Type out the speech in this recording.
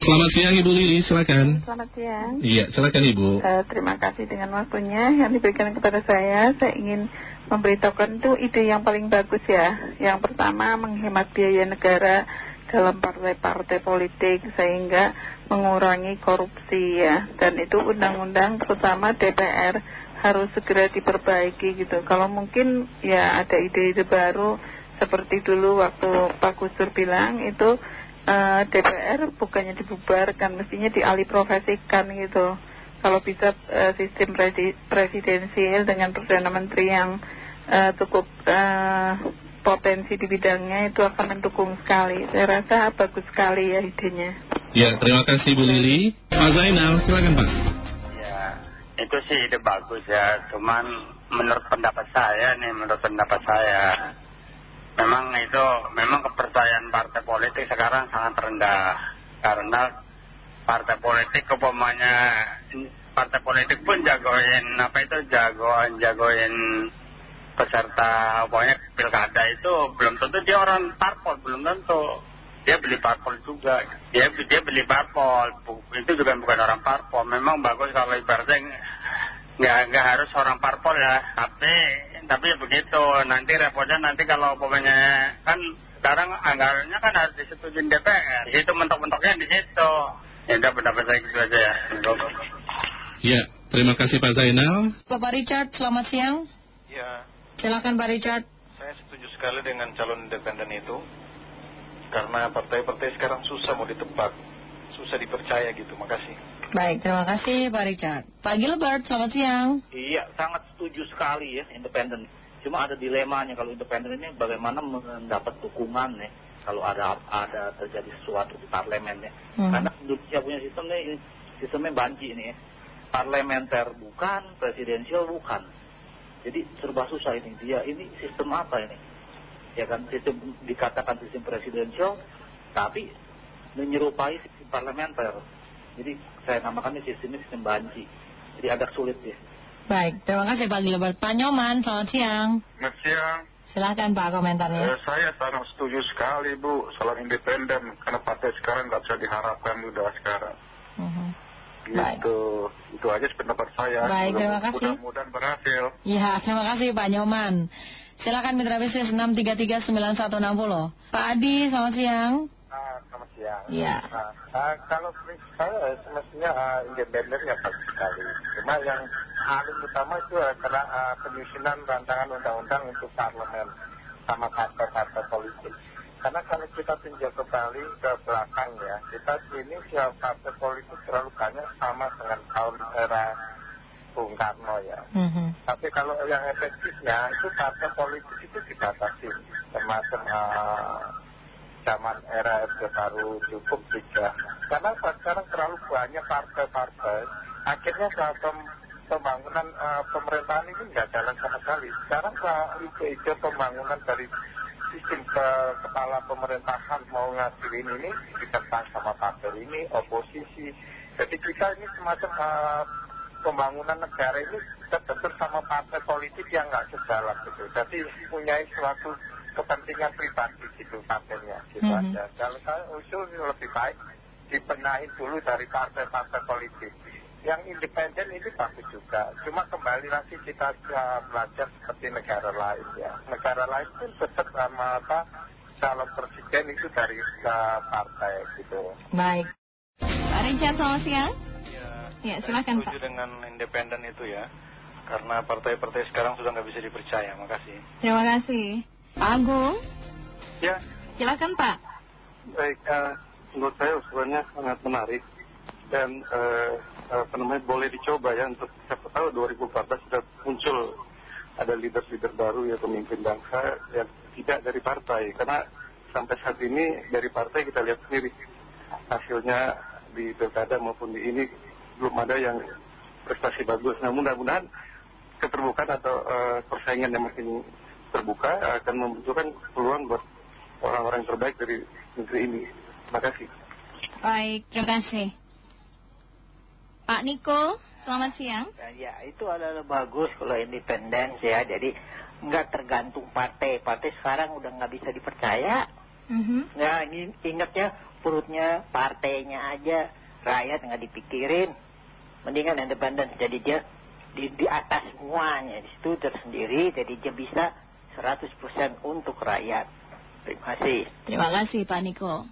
Selamat siang Ibu Lili, silakan. Selamat siang. Iya, silakan Ibu. Uh, terima kasih dengan waktunya yang diberikan kepada saya. Saya ingin memberitahukan itu ide yang paling bagus ya. Yang pertama menghemat biaya negara dalam partai-partai politik sehingga mengurangi korupsi ya. Dan itu undang-undang terutama DPR harus segera diperbaiki gitu. Kalau mungkin ya ada ide-ide baru seperti dulu waktu Pak Gusdur bilang itu uh, DPR bukannya dibubarkan, mestinya dialih profesikan gitu. Kalau bisa uh, sistem presidensial dengan Perdana Menteri yang uh, cukup uh, potensi di bidangnya itu akan mendukung sekali. Saya rasa bagus sekali ya idenya. Ya, terima kasih Bu Lili. Pak Zainal, silakan Pak. Ya, itu sih ide bagus ya. Cuman menurut pendapat saya nih, menurut pendapat saya memang itu memang kepercayaan partai politik sekarang sangat rendah. Karena partai politik kepemanya partai politik pun jagoin apa itu jagoan jagoin peserta pokoknya pilkada itu belum tentu dia orang parpol belum tentu. Dia beli parpol juga. Dia dia beli parpol. Itu juga bukan orang parpol. Memang bagus kalau ibaratnya nggak nggak harus orang parpol ya. Tapi tapi ya begitu nanti repotnya nanti kalau pokoknya kan sekarang anggarannya kan harus disetujui DPR itu mentok-mentoknya di situ. Ya udah pendapat saya gitu aja ya. Ya terima kasih Pak Zainal. Bapak Richard selamat siang. Ya. Silakan Pak Richard. Saya setuju sekali dengan calon independen itu. Karena partai-partai sekarang susah mau ditebak susah dipercaya gitu makasih Baik, terima kasih Pak Richard. Pak Gilbert, selamat siang. Iya, sangat setuju sekali ya independen. Cuma ada dilemanya kalau independen ini bagaimana mendapat dukungan ya kalau ada ada terjadi sesuatu di parlemen ya. Hmm. Karena Indonesia punya sistemnya sistemnya banci ini ya. Parlementer bukan, presidensial bukan. Jadi serba susah ini. Dia ini sistem apa ini? Ya kan sistem dikatakan sistem presidensial tapi menyerupai sistem parlementer. Jadi saya namakan ini sistemnya sistem banci. Jadi agak sulit ya. Baik, terima kasih Pak Gilbert. Pak Nyoman, selamat siang. Selamat siang. Silahkan Pak komentarnya. Eh, saya sangat setuju sekali Bu, soal independen. Karena partai sekarang nggak bisa diharapkan udah sekarang. Uh -huh. Gitu. Baik. Itu aja pendapat saya. Baik, terima kasih. Mudah-mudahan berhasil. Ya, terima kasih Pak Nyoman. Silakan mitra bisnis 6339160. Pak Adi, selamat siang. Ah, siang. Iya. Nah, uh, kalau saya semestinya uh, independen ya bagus sekali. Cuma yang paling utama itu adalah uh, penyusunan rancangan undang-undang untuk parlemen sama partai-partai politik. Karena kalau kita tinjau kembali ke belakang ya, kita ini siapa partai politik terlalu banyak sama dengan tahun era Bung Karno ya. Mm -hmm. Tapi kalau yang efektifnya itu partai politik itu dibatasi, termasuk uh, zaman era Orde Baru cukup juga. Karena sekarang terlalu banyak partai-partai, akhirnya dalam pembangunan uh, pemerintahan ini nggak jalan sama sekali. Sekarang ide-ide pembangunan dari sistem ke kepala pemerintahan mau ngasilin ini ditentang sama partai ini, oposisi. Jadi kita ini semacam uh, pembangunan negara ini terbentur sama partai politik yang nggak sejalan gitu. Jadi punya suatu kepentingan pribadi gitu partainya gitu Mhm. aja. Kalau saya usul ini lebih baik dibenahin dulu dari partai-partai politik. Yang independen ini bagus juga. Cuma kembali lagi kita uh, belajar seperti negara lain ya. Negara lain pun tetap sama apa calon presiden itu dari uh, partai gitu. Baik. Pak Richard, selamat siang. Ya, Ya, silakan, setuju dengan independen itu ya. Karena partai-partai sekarang sudah nggak bisa dipercaya. Makasih. Terima kasih. Agung, Ya, silakan Pak. baik. Uh, menurut saya usulannya sangat menarik dan uh, apa namanya boleh dicoba ya untuk siapa tahu 2014 sudah muncul ada leader-leader baru ya pemimpin bangsa yang tidak dari partai karena sampai saat ini dari partai kita lihat sendiri hasilnya di pilkada maupun di ini belum ada yang prestasi bagus. Nah mudah-mudahan keterbukaan atau uh, persaingan yang makin terbuka akan membutuhkan peluang buat orang-orang terbaik dari negeri ini. Terima kasih. Baik, terima kasih. Pak Niko, selamat siang. ya itu adalah bagus kalau independen ya jadi nggak tergantung partai partai sekarang udah nggak bisa dipercaya Mhm. ya ini ingatnya perutnya partainya aja rakyat nggak dipikirin mendingan independen jadi dia di, di atas semuanya di situ tersendiri jadi dia bisa 100% untuk rakyat. Terima kasih. Terima kasih Pak Niko